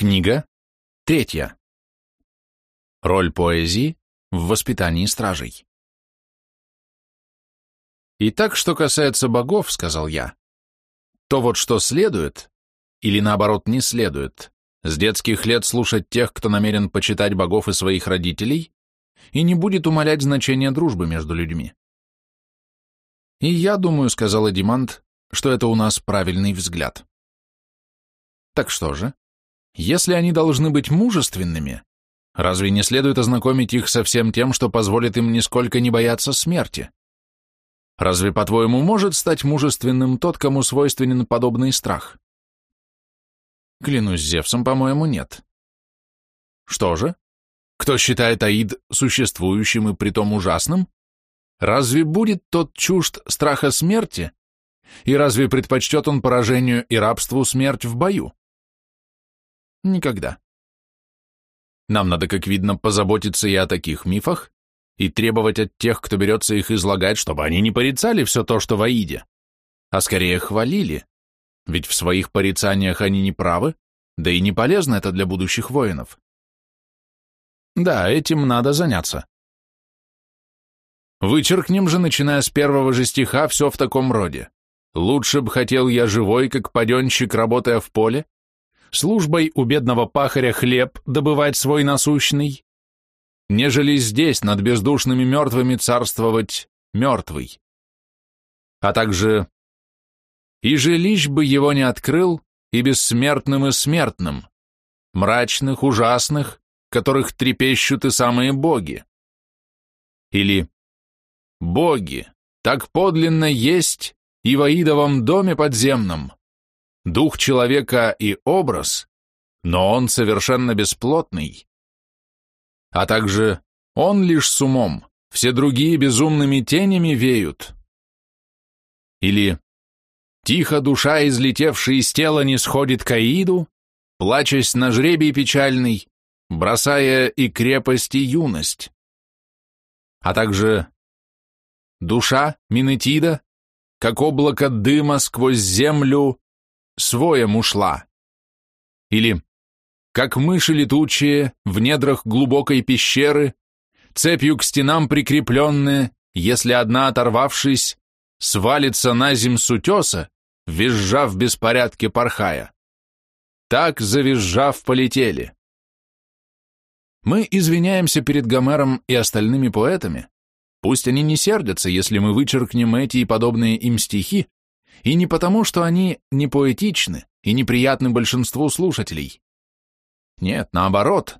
Книга третья. Роль поэзии в воспитании стражей. «Итак, что касается богов, — сказал я, — то вот что следует, или наоборот не следует, с детских лет слушать тех, кто намерен почитать богов и своих родителей, и не будет умалять значение дружбы между людьми. И я думаю, — сказал Эдимант, — что это у нас правильный взгляд. Так что же? Если они должны быть мужественными, разве не следует ознакомить их со всем тем, что позволит им нисколько не бояться смерти? Разве, по-твоему, может стать мужественным тот, кому свойственен подобный страх? Клянусь Зевсом, по-моему, нет. Что же? Кто считает Аид существующим и притом ужасным? Разве будет тот чужд страха смерти? И разве предпочтет он поражению и рабству смерть в бою? Никогда. Нам надо, как видно, позаботиться и о таких мифах, и требовать от тех, кто берется их излагать, чтобы они не порицали все то, что в Аиде, а скорее хвалили, ведь в своих порицаниях они не правы, да и не полезно это для будущих воинов. Да, этим надо заняться. Вычеркнем же, начиная с первого же стиха, все в таком роде. Лучше б хотел я живой, как паденщик, работая в поле, службой у бедного пахаря хлеб добывать свой насущный, нежели здесь над бездушными мертвыми царствовать мертвый. А также «И жилищ бы его не открыл, и бессмертным и смертным, мрачных, ужасных, которых трепещут и самые боги». Или «Боги, так подлинно есть и в Аидовом доме подземном, дух человека и образ, но он совершенно бесплотный. А также он лишь с умом, все другие безумными тенями веют. Или «Тихо душа, излетевшая из тела, не сходит к Аиду, плачась на жребий печальный, бросая и крепость, и юность». А также «Душа, Минетида, как облако дыма сквозь землю, своем ушла. Или как мыши летучие в недрах глубокой пещеры, цепью к стенам прикрепленные, если одна, оторвавшись, свалится на зим с утеса, визжа в беспорядке порхая. Так, завизжав, полетели. Мы извиняемся перед Гомером и остальными поэтами, пусть они не сердятся, если мы вычеркнем эти и подобные им стихи, и не потому, что они не поэтичны и неприятны большинству слушателей. Нет, наоборот.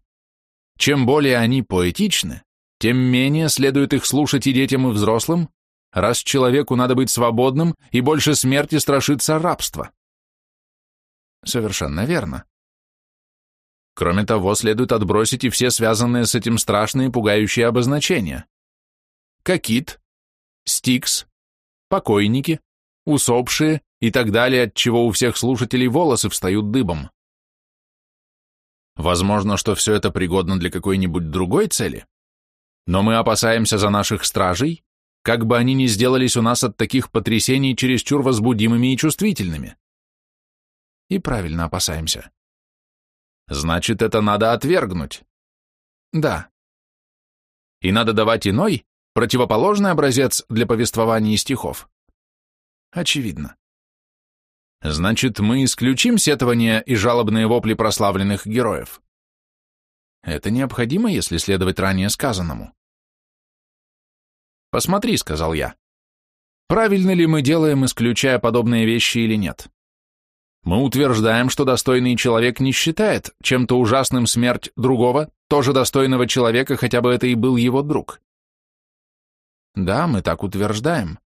Чем более они поэтичны, тем менее следует их слушать и детям, и взрослым, раз человеку надо быть свободным и больше смерти страшится рабства. Совершенно верно. Кроме того, следует отбросить и все связанные с этим страшные пугающие обозначения. Кокит, стикс, покойники, усопшие и так далее, от чего у всех слушателей волосы встают дыбом. Возможно, что все это пригодно для какой-нибудь другой цели, но мы опасаемся за наших стражей, как бы они ни сделались у нас от таких потрясений чересчур возбудимыми и чувствительными. И правильно опасаемся. Значит, это надо отвергнуть. Да. И надо давать иной, противоположный образец для повествования стихов. Очевидно. Значит, мы исключим сетования и жалобные вопли прославленных героев. Это необходимо, если следовать ранее сказанному. «Посмотри», — сказал я. «Правильно ли мы делаем, исключая подобные вещи или нет? Мы утверждаем, что достойный человек не считает чем-то ужасным смерть другого, тоже достойного человека, хотя бы это и был его друг. Да, мы так утверждаем.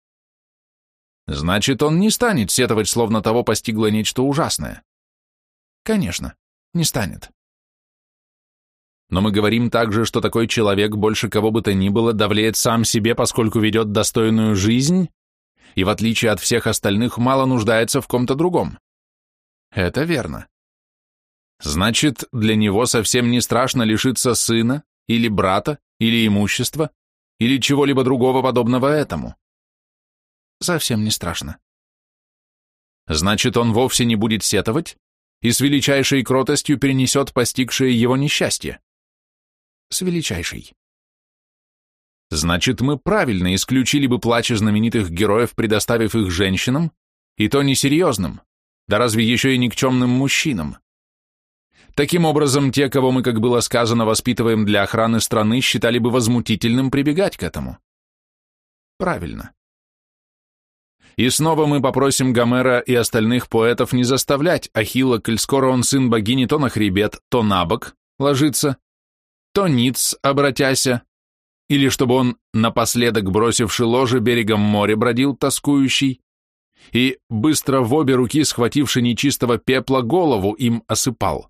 Значит, он не станет сетовать, словно того постигло нечто ужасное. Конечно, не станет. Но мы говорим также, что такой человек больше кого бы то ни было давлеет сам себе, поскольку ведет достойную жизнь и, в отличие от всех остальных, мало нуждается в ком-то другом. Это верно. Значит, для него совсем не страшно лишиться сына, или брата, или имущества, или чего-либо другого подобного этому совсем не страшно. Значит, он вовсе не будет сетовать, и с величайшей кротостью перенесет постигшее его несчастье? С величайшей. Значит, мы правильно исключили бы плач знаменитых героев, предоставив их женщинам, и то несерьезным, да разве еще и никчемным мужчинам. Таким образом, те, кого мы, как было сказано, воспитываем для охраны страны, считали бы возмутительным прибегать к этому. Правильно. И снова мы попросим Гомера и остальных поэтов не заставлять Ахилла, коль скоро он сын богини, то на хребет, то на бок ложится, то ниц, обратяся, или чтобы он, напоследок бросивший ложе, берегом моря бродил тоскующий, и, быстро в обе руки схвативши нечистого пепла, голову им осыпал.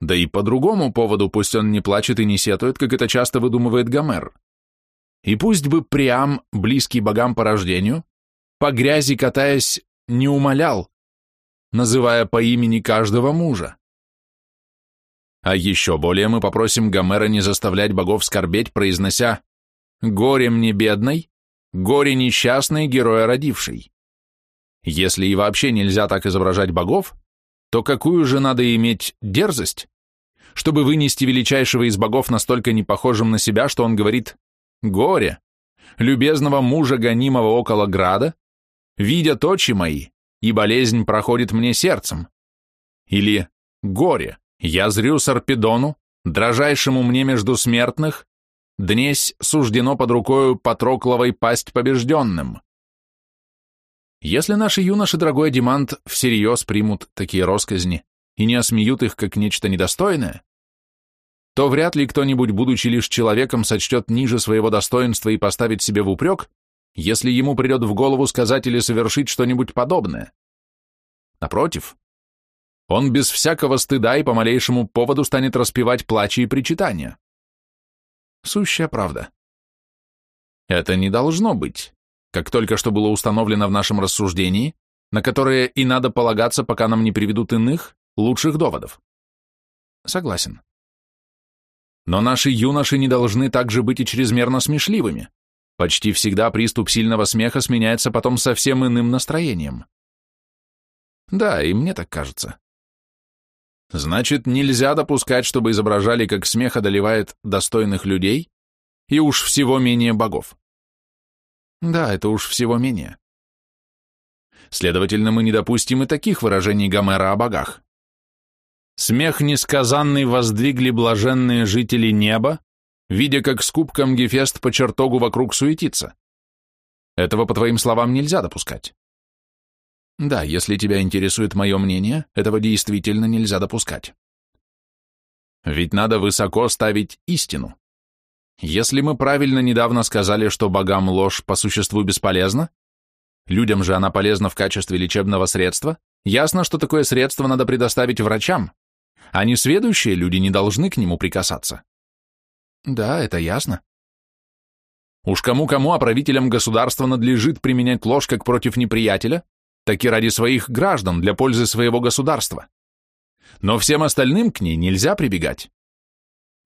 Да и по другому поводу пусть он не плачет и не сетует, как это часто выдумывает Гомер. И пусть бы Приам, близкий богам по рождению, по грязи катаясь, не умолял, называя по имени каждого мужа. А еще более мы попросим Гомера не заставлять богов скорбеть, произнося «Горе мне бедной, горе несчастной, героя родившей». Если и вообще нельзя так изображать богов, то какую же надо иметь дерзость, чтобы вынести величайшего из богов настолько непохожим на себя, что он говорит «Горе! Любезного мужа, гонимого около града, видя точи мои, и болезнь проходит мне сердцем». Или «Горе! Я зрю Сарпедону, дрожайшему мне между смертных, днесь суждено под рукою Патрокловой пасть побежденным». Если наши юноши, дорогой Демант, всерьез примут такие росказни и не осмеют их как нечто недостойное, то вряд ли кто-нибудь, будучи лишь человеком, сочтет ниже своего достоинства и поставит себе в упрек, если ему придет в голову сказать или совершить что-нибудь подобное. Напротив, он без всякого стыда и по малейшему поводу станет распевать плачи и причитания. Сущая правда. Это не должно быть как только что было установлено в нашем рассуждении, на которое и надо полагаться, пока нам не приведут иных, лучших доводов. Согласен. Но наши юноши не должны также быть и чрезмерно смешливыми. Почти всегда приступ сильного смеха сменяется потом совсем иным настроением. Да, и мне так кажется. Значит, нельзя допускать, чтобы изображали, как смех одолевает достойных людей и уж всего менее богов. Да, это уж всего менее. Следовательно, мы не допустим и таких выражений Гомера о богах. Смех несказанный воздвигли блаженные жители неба, видя, как с кубком Гефест по чертогу вокруг суетится. Этого, по твоим словам, нельзя допускать. Да, если тебя интересует мое мнение, этого действительно нельзя допускать. Ведь надо высоко ставить истину. Если мы правильно недавно сказали, что богам ложь по существу бесполезна, людям же она полезна в качестве лечебного средства, ясно, что такое средство надо предоставить врачам, а несведущие люди не должны к нему прикасаться. Да, это ясно. Уж кому-кому, а правителям государства надлежит применять ложь как против неприятеля, так и ради своих граждан, для пользы своего государства. Но всем остальным к ней нельзя прибегать.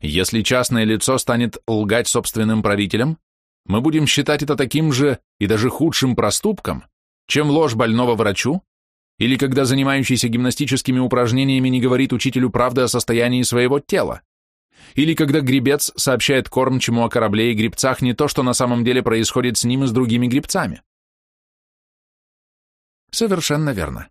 Если частное лицо станет лгать собственным правителям, мы будем считать это таким же и даже худшим проступком, чем ложь больного врачу, или когда занимающийся гимнастическими упражнениями не говорит учителю правды о состоянии своего тела, или когда гребец сообщает кормчему о корабле и гребцах не то, что на самом деле происходит с ним и с другими гребцами. Совершенно верно.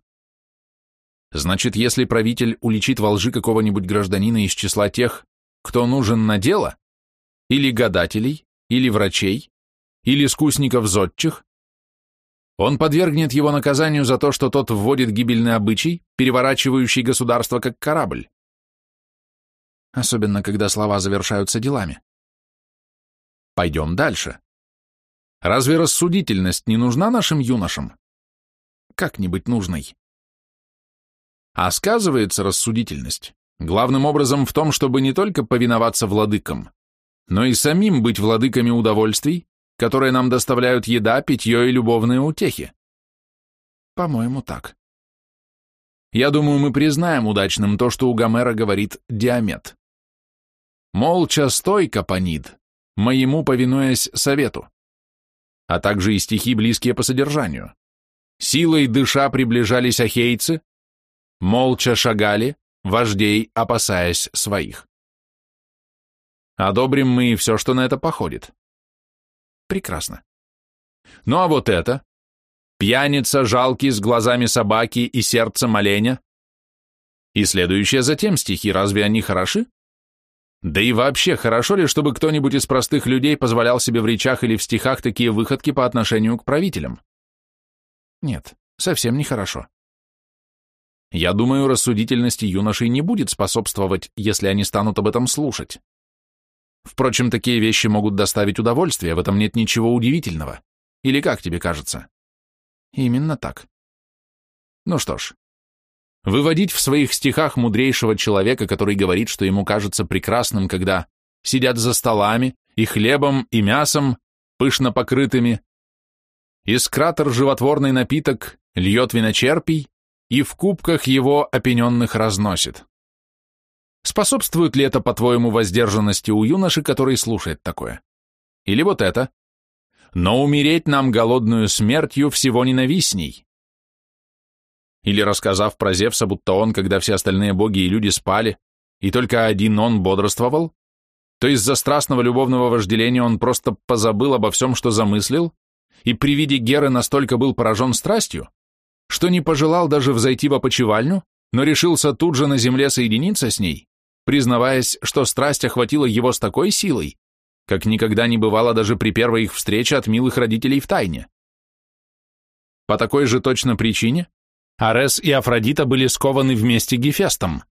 Значит, если правитель уличит во лжи какого-нибудь гражданина из числа тех, кто нужен на дело, или гадателей, или врачей, или искусников зодчих, он подвергнет его наказанию за то, что тот вводит гибельный обычай, переворачивающий государство как корабль. Особенно, когда слова завершаются делами. Пойдем дальше. Разве рассудительность не нужна нашим юношам? Как-нибудь нужной. А сказывается рассудительность Главным образом в том, чтобы не только повиноваться владыкам, но и самим быть владыками удовольствий, которые нам доставляют еда, питье и любовные утехи. По-моему, так. Я думаю, мы признаем удачным то, что у Гомера говорит Диамет. «Молча стой, Капонид, моему повинуясь совету», а также и стихи, близкие по содержанию. Силой дыша приближались ахейцы, молча шагали, вождей опасаясь своих. Одобрим мы и все, что на это походит. Прекрасно. Ну а вот это? Пьяница, жалкий, с глазами собаки и сердцем оленя. И следующие затем стихи, разве они хороши? Да и вообще, хорошо ли, чтобы кто-нибудь из простых людей позволял себе в речах или в стихах такие выходки по отношению к правителям? Нет, совсем нехорошо. Я думаю, рассудительности юношей не будет способствовать, если они станут об этом слушать. Впрочем, такие вещи могут доставить удовольствие, в этом нет ничего удивительного. Или как тебе кажется? Именно так. Ну что ж, выводить в своих стихах мудрейшего человека, который говорит, что ему кажется прекрасным, когда сидят за столами и хлебом, и мясом, пышно покрытыми, из кратер животворный напиток льет виночерпий и в кубках его опененных разносит. Способствует ли это, по-твоему, воздержанности у юноши, который слушает такое? Или вот это? Но умереть нам голодную смертью всего ненавистней. Или рассказав про Зевса, будто он, когда все остальные боги и люди спали, и только один он бодрствовал, то из-за страстного любовного вожделения он просто позабыл обо всем, что замыслил, и при виде Геры настолько был поражен страстью, что не пожелал даже взойти в опочивальню, но решился тут же на земле соединиться с ней признаваясь, что страсть охватила его с такой силой, как никогда не бывало даже при первой их встрече от милых родителей в тайне. По такой же точно причине Арес и Афродита были скованы вместе Гефестом.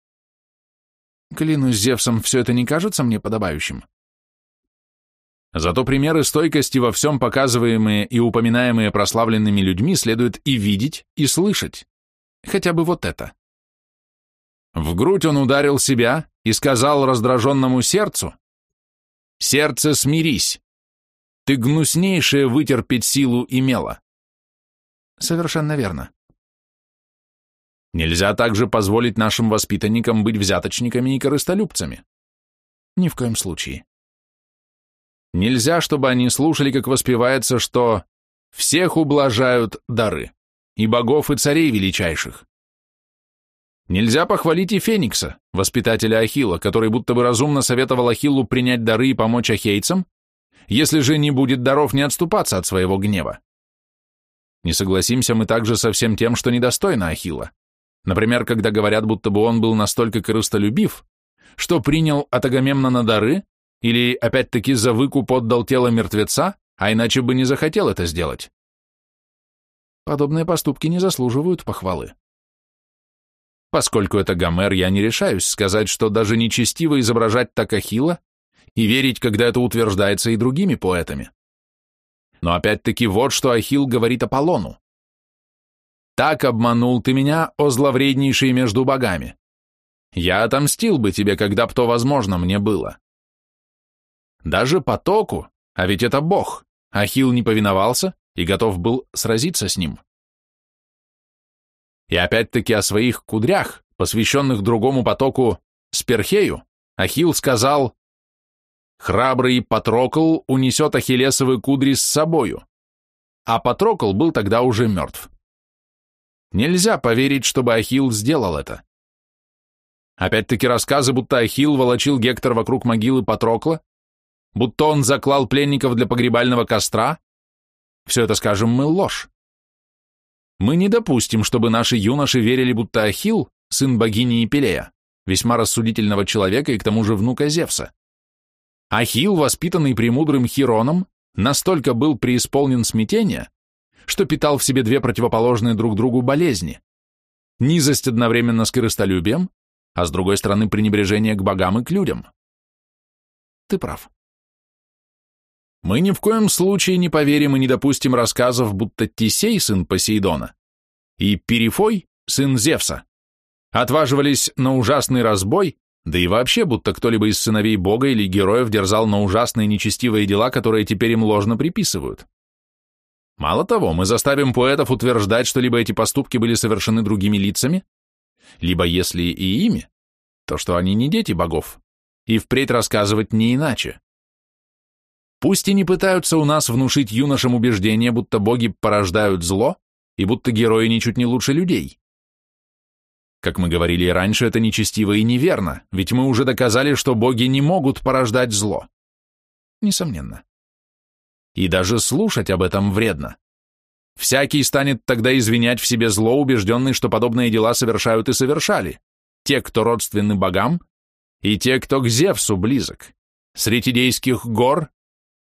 Клянусь Зевсом, все это не кажется мне подобающим. Зато примеры стойкости во всем показываемые и упоминаемые прославленными людьми следует и видеть, и слышать. Хотя бы вот это. В грудь он ударил себя и сказал раздраженному сердцу, «Сердце, смирись! Ты гнуснейшее вытерпеть силу имела». Совершенно верно. Нельзя также позволить нашим воспитанникам быть взяточниками и корыстолюбцами. Ни в коем случае. Нельзя, чтобы они слушали, как воспевается, что «всех ублажают дары, и богов, и царей величайших». Нельзя похвалить и Феникса, воспитателя Ахилла, который будто бы разумно советовал Ахиллу принять дары и помочь ахейцам, если же не будет даров не отступаться от своего гнева. Не согласимся мы также со всем тем, что недостойно Ахилла. Например, когда говорят, будто бы он был настолько корыстолюбив, что принял от Агамемнона дары, или опять-таки за выкуп отдал тело мертвеца, а иначе бы не захотел это сделать. Подобные поступки не заслуживают похвалы. Поскольку это Гомер, я не решаюсь сказать, что даже нечестиво изображать так Ахилла и верить, когда это утверждается и другими поэтами. Но опять-таки вот что Ахилл говорит Аполлону. «Так обманул ты меня, о зловреднейший между богами. Я отомстил бы тебе, когда б то возможно мне было». Даже потоку, а ведь это бог, Ахилл не повиновался и готов был сразиться с ним. И опять-таки о своих кудрях, посвященных другому потоку Сперхею, Ахилл сказал «Храбрый Патрокл унесет Ахиллесовы кудри с собою», а Патрокл был тогда уже мертв. Нельзя поверить, чтобы Ахилл сделал это. Опять-таки рассказы, будто Ахилл волочил Гектор вокруг могилы Патрокла, будто он заклал пленников для погребального костра, все это, скажем мы, ложь. Мы не допустим, чтобы наши юноши верили, будто Ахилл, сын богини Ипелея, весьма рассудительного человека и к тому же внука Зевса. Ахилл, воспитанный премудрым Хироном, настолько был преисполнен смятения, что питал в себе две противоположные друг другу болезни. Низость одновременно с корыстолюбием, а с другой стороны пренебрежение к богам и к людям. Ты прав. Мы ни в коем случае не поверим и не допустим рассказов, будто Тисей, сын Посейдона, и Перифой, сын Зевса, отваживались на ужасный разбой, да и вообще, будто кто-либо из сыновей Бога или героев дерзал на ужасные нечестивые дела, которые теперь им ложно приписывают. Мало того, мы заставим поэтов утверждать, что либо эти поступки были совершены другими лицами, либо, если и ими, то что они не дети богов, и впредь рассказывать не иначе. Пусть и не пытаются у нас внушить юношам убеждение, будто боги порождают зло, и будто герои ничуть не лучше людей. Как мы говорили и раньше, это нечестиво и неверно, ведь мы уже доказали, что боги не могут порождать зло. Несомненно. И даже слушать об этом вредно. Всякий станет тогда извинять в себе зло, убежденный, что подобные дела совершают и совершали. Те, кто родственны богам, и те, кто к Зевсу близок. Среди дейских гор,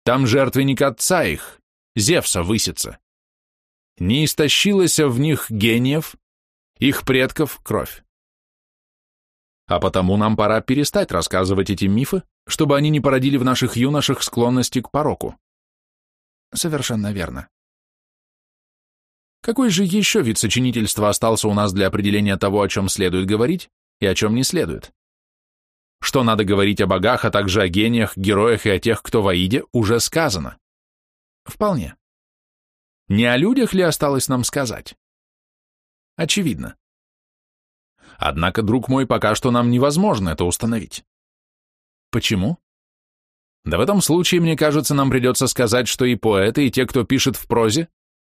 там жертвенник отца их, Зевса высится. Не истощилась в них гениев, их предков кровь. А потому нам пора перестать рассказывать эти мифы, чтобы они не породили в наших юношах склонности к пороку. Совершенно верно. Какой же еще вид сочинительства остался у нас для определения того, о чем следует говорить и о чем не следует? Что надо говорить о богах, а также о гениях, героях и о тех, кто в Аиде, уже сказано. Вполне. Не о людях ли осталось нам сказать? Очевидно. Однако, друг мой, пока что нам невозможно это установить. Почему? Да в этом случае, мне кажется, нам придется сказать, что и поэты, и те, кто пишет в прозе,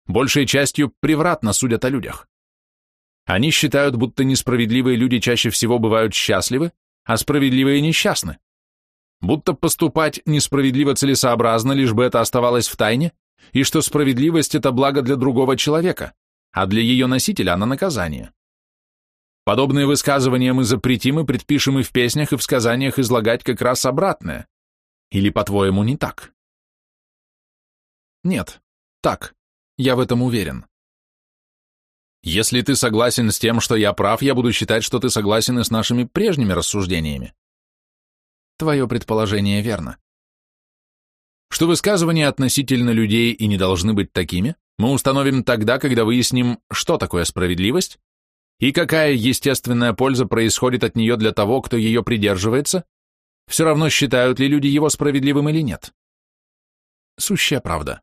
большей частью превратно судят о людях. Они считают, будто несправедливые люди чаще всего бывают счастливы, а справедливые несчастны. Будто поступать несправедливо целесообразно, лишь бы это оставалось в тайне, и что справедливость – это благо для другого человека, а для ее носителя она наказание. Подобные высказывания мы запретим и предпишем и в песнях, и в сказаниях излагать как раз обратное. Или, по-твоему, не так? Нет, так. Я в этом уверен. Если ты согласен с тем, что я прав, я буду считать, что ты согласен и с нашими прежними рассуждениями. Твое предположение верно. Что высказывания относительно людей и не должны быть такими, мы установим тогда, когда выясним, что такое справедливость и какая естественная польза происходит от нее для того, кто ее придерживается, все равно считают ли люди его справедливым или нет. Сущая правда.